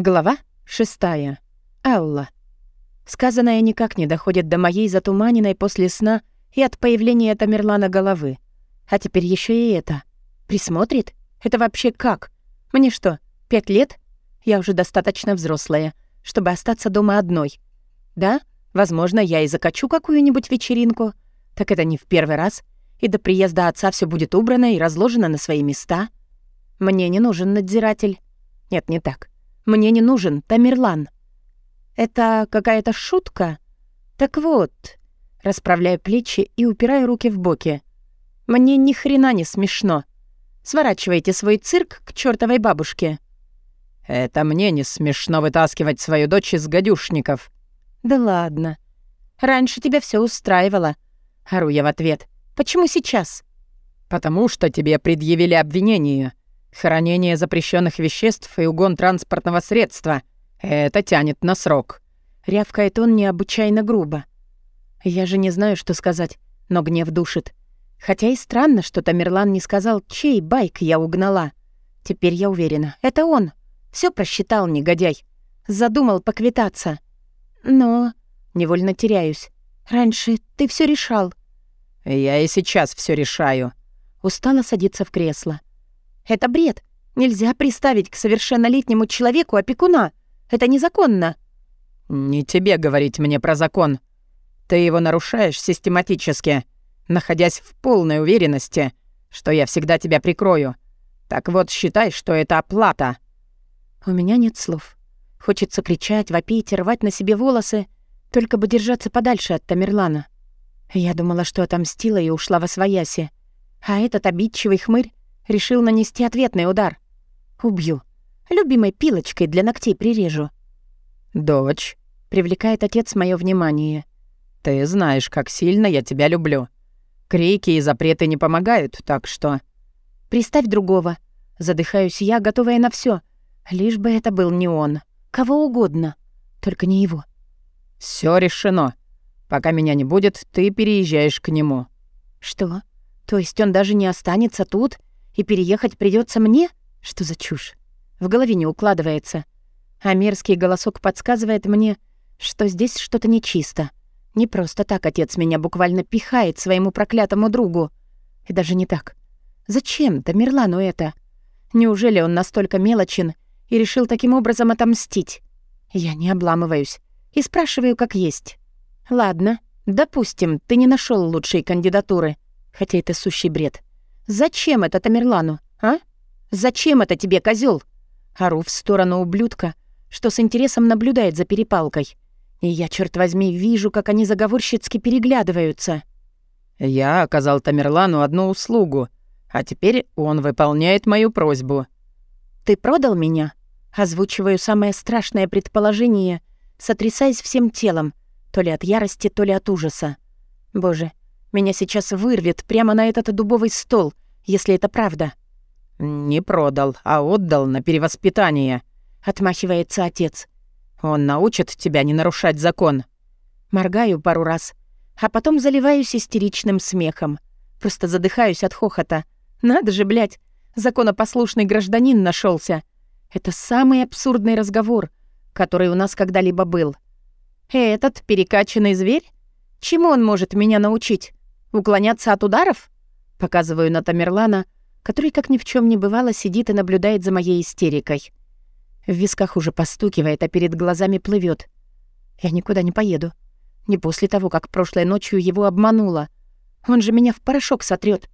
Глава шестая. Алла. Сказанное никак не доходит до моей затуманенной после сна и от появления Тамерлана головы. А теперь еще и это. Присмотрит? Это вообще как? Мне что, пять лет? Я уже достаточно взрослая, чтобы остаться дома одной. Да, возможно, я и закачу какую-нибудь вечеринку. Так это не в первый раз. И до приезда отца все будет убрано и разложено на свои места. Мне не нужен надзиратель. Нет, не так. Мне не нужен Тамерлан. Это какая-то шутка? Так вот, расправляю плечи и упираю руки в боки. Мне ни хрена не смешно. Сворачивайте свой цирк к чертовой бабушке. Это мне не смешно вытаскивать свою дочь из гадюшников. Да ладно. Раньше тебя все устраивало. Ору я в ответ. Почему сейчас? Потому что тебе предъявили обвинение. Хранение запрещенных веществ и угон транспортного средства. Это тянет на срок. Рявкает он необычайно грубо. Я же не знаю, что сказать, но гнев душит. Хотя и странно, что Тамерлан не сказал, чей байк я угнала. Теперь я уверена, это он. Все просчитал, негодяй. Задумал поквитаться. Но невольно теряюсь. Раньше ты все решал. Я и сейчас все решаю. Устала садиться в кресло. Это бред. Нельзя приставить к совершеннолетнему человеку опекуна. Это незаконно. Не тебе говорить мне про закон. Ты его нарушаешь систематически, находясь в полной уверенности, что я всегда тебя прикрою. Так вот, считай, что это оплата. У меня нет слов. Хочется кричать, вопить, рвать на себе волосы, только бы держаться подальше от Тамерлана. Я думала, что отомстила и ушла во свояси. А этот обидчивый хмырь Решил нанести ответный удар. Убью. Любимой пилочкой для ногтей прирежу. «Дочь», — привлекает отец мое внимание. «Ты знаешь, как сильно я тебя люблю. Крики и запреты не помогают, так что...» «Приставь другого». Задыхаюсь я, готовая на все, Лишь бы это был не он. Кого угодно. Только не его. Все решено. Пока меня не будет, ты переезжаешь к нему». «Что? То есть он даже не останется тут и переехать придется мне? Что за чушь? В голове не укладывается. А мерзкий голосок подсказывает мне, что здесь что-то нечисто. Не просто так отец меня буквально пихает своему проклятому другу. И даже не так. Зачем Тамерлану это? Неужели он настолько мелочен и решил таким образом отомстить? Я не обламываюсь и спрашиваю, как есть. Ладно, допустим, ты не нашел лучшей кандидатуры, хотя это сущий бред. «Зачем это Тамерлану, а? Зачем это тебе, козел? Ору в сторону ублюдка, что с интересом наблюдает за перепалкой. И я, черт возьми, вижу, как они заговорщицки переглядываются. «Я оказал Тамерлану одну услугу, а теперь он выполняет мою просьбу». «Ты продал меня?» Озвучиваю самое страшное предположение, сотрясаясь всем телом, то ли от ярости, то ли от ужаса. Боже, меня сейчас вырвет прямо на этот дубовый стол, если это правда». «Не продал, а отдал на перевоспитание», — отмахивается отец. «Он научит тебя не нарушать закон». Моргаю пару раз, а потом заливаюсь истеричным смехом. Просто задыхаюсь от хохота. Надо же, блядь, законопослушный гражданин нашелся. Это самый абсурдный разговор, который у нас когда-либо был. Этот перекачанный зверь? Чему он может меня научить? Уклоняться от ударов? Показываю на Тамерлана, который, как ни в чем не бывало, сидит и наблюдает за моей истерикой. В висках уже постукивает, а перед глазами плывет. Я никуда не поеду. Не после того, как прошлой ночью его обманула. Он же меня в порошок сотрет,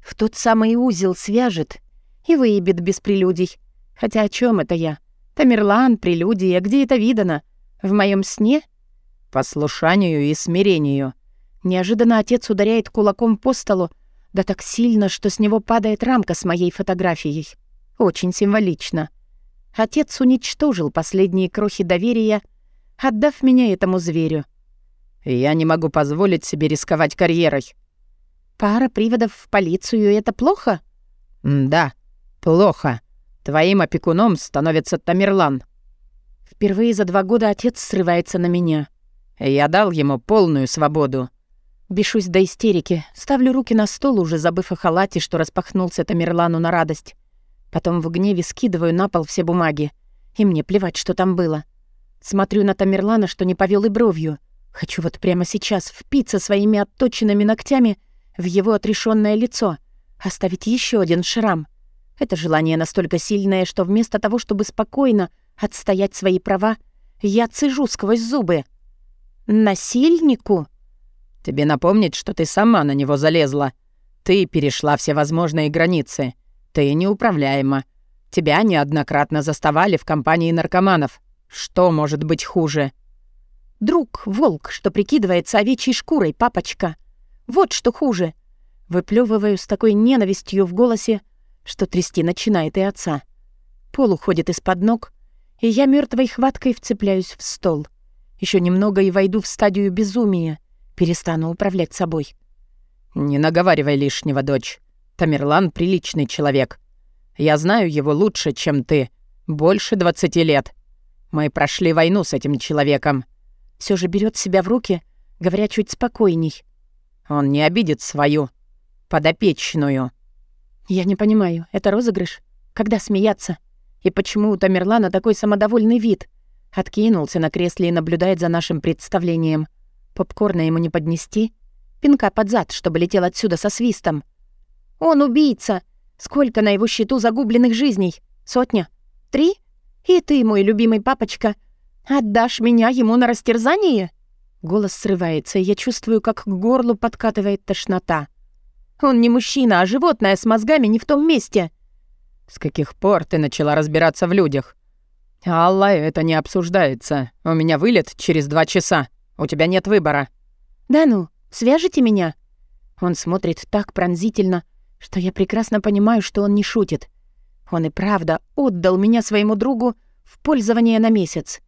В тот самый узел свяжет и выебет без прелюдий. Хотя о чем это я? Тамерлан, прелюдия, где это видано? В моем сне? Послушанию и смирению. Неожиданно отец ударяет кулаком по столу, да так сильно, что с него падает рамка с моей фотографией. Очень символично. Отец уничтожил последние крохи доверия, отдав меня этому зверю. Я не могу позволить себе рисковать карьерой. Пара приводов в полицию — это плохо? Да, плохо. Твоим опекуном становится Тамерлан. Впервые за два года отец срывается на меня. Я дал ему полную свободу. Бешусь до истерики, ставлю руки на стол, уже забыв о халате, что распахнулся Тамерлану на радость. Потом в гневе скидываю на пол все бумаги И мне плевать, что там было. Смотрю на Тамерлана, что не повел и бровью. Хочу вот прямо сейчас впиться своими отточенными ногтями в его отрешенное лицо, оставить еще один шрам. Это желание настолько сильное, что вместо того, чтобы спокойно отстоять свои права, я цежу сквозь зубы. «Насильнику?» «Тебе напомнить, что ты сама на него залезла. Ты перешла все возможные границы. Ты неуправляема. Тебя неоднократно заставали в компании наркоманов. Что может быть хуже?» «Друг, волк, что прикидывается овечьей шкурой, папочка. Вот что хуже». Выплёвываю с такой ненавистью в голосе, что трясти начинает и отца. Пол уходит из-под ног, и я мертвой хваткой вцепляюсь в стол. Еще немного и войду в стадию безумия, перестану управлять собой. «Не наговаривай лишнего, дочь. Тамерлан — приличный человек. Я знаю его лучше, чем ты. Больше двадцати лет. Мы прошли войну с этим человеком». Все же берет себя в руки, говоря чуть спокойней. «Он не обидит свою подопечную». «Я не понимаю, это розыгрыш? Когда смеяться? И почему у Тамерлана такой самодовольный вид?» Откинулся на кресле и наблюдает за нашим представлением. Попкорна ему не поднести? Пинка под зад, чтобы летел отсюда со свистом. «Он убийца! Сколько на его счету загубленных жизней? Сотня? Три? И ты, мой любимый папочка, отдашь меня ему на растерзание?» Голос срывается, и я чувствую, как к горлу подкатывает тошнота. «Он не мужчина, а животное с мозгами не в том месте!» «С каких пор ты начала разбираться в людях?» «Алла, это не обсуждается. У меня вылет через два часа. У тебя нет выбора». «Да ну, свяжите меня?» Он смотрит так пронзительно, что я прекрасно понимаю, что он не шутит. Он и правда отдал меня своему другу в пользование на месяц.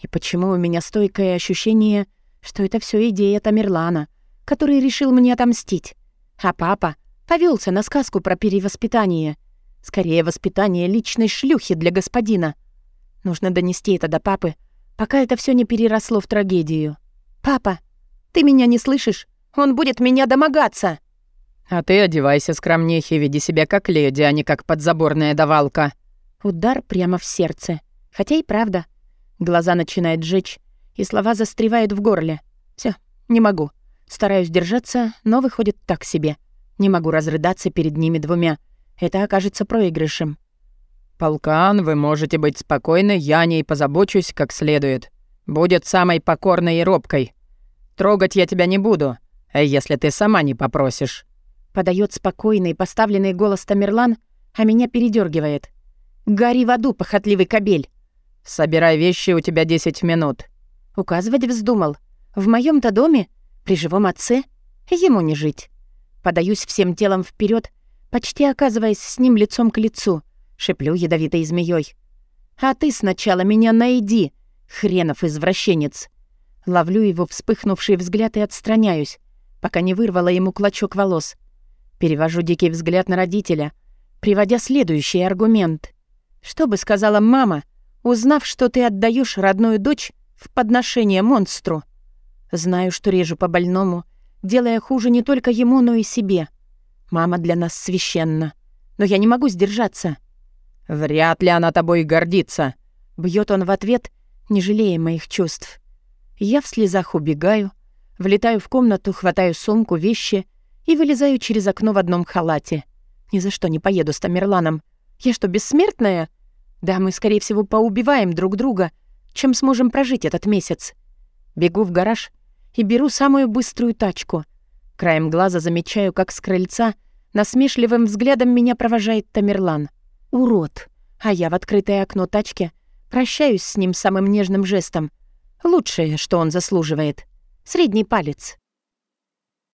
И почему у меня стойкое ощущение, что это все идея Тамерлана, который решил мне отомстить? А папа повелся на сказку про перевоспитание. Скорее, воспитание личной шлюхи для господина. Нужно донести это до папы, пока это все не переросло в трагедию. «Папа, ты меня не слышишь? Он будет меня домогаться!» «А ты одевайся скромнее веди себя как леди, а не как подзаборная давалка». Удар прямо в сердце. Хотя и правда. Глаза начинают жечь, и слова застревают в горле. Все, не могу. Стараюсь держаться, но выходит так себе. Не могу разрыдаться перед ними двумя. Это окажется проигрышем. «Полкан, вы можете быть спокойны, я о ней позабочусь как следует. Будет самой покорной и робкой. Трогать я тебя не буду, если ты сама не попросишь». Подает спокойный, поставленный голос Тамерлан, а меня передергивает. «Гори в аду, похотливый кобель!» «Собирай вещи, у тебя 10 минут». Указывать вздумал. В моем то доме, при живом отце, ему не жить. Подаюсь всем телом вперед, почти оказываясь с ним лицом к лицу, шеплю ядовитой змеей. «А ты сначала меня найди, хренов извращенец!» Ловлю его вспыхнувший взгляд и отстраняюсь, пока не вырвала ему клочок волос. Перевожу дикий взгляд на родителя, приводя следующий аргумент. Что бы сказала мама, узнав, что ты отдаешь родную дочь в подношение монстру? Знаю, что режу по больному, делая хуже не только ему, но и себе. Мама для нас священна. Но я не могу сдержаться. «Вряд ли она тобой гордится», — бьет он в ответ, не жалея моих чувств. Я в слезах убегаю, влетаю в комнату, хватаю сумку, вещи и вылезаю через окно в одном халате. Ни за что не поеду с Тамерланом. Я что, бессмертная? Да, мы, скорее всего, поубиваем друг друга, чем сможем прожить этот месяц. Бегу в гараж и беру самую быструю тачку. Краем глаза замечаю, как с крыльца насмешливым взглядом меня провожает Тамерлан. Урод. А я в открытое окно тачки прощаюсь с ним самым нежным жестом. Лучшее, что он заслуживает. Средний палец.